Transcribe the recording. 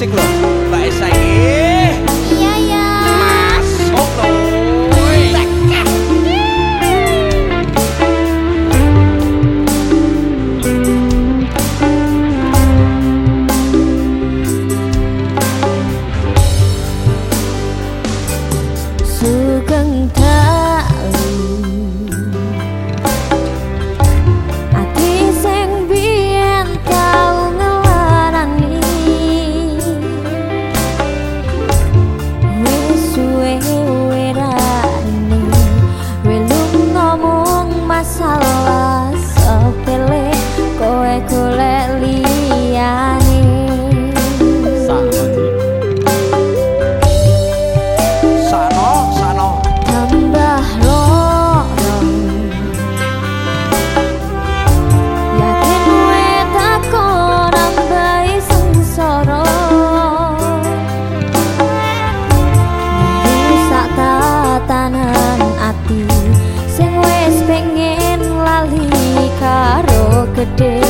musik loh Mbak Esa ini Iya ya Masuk loh Sugeng masalah the day.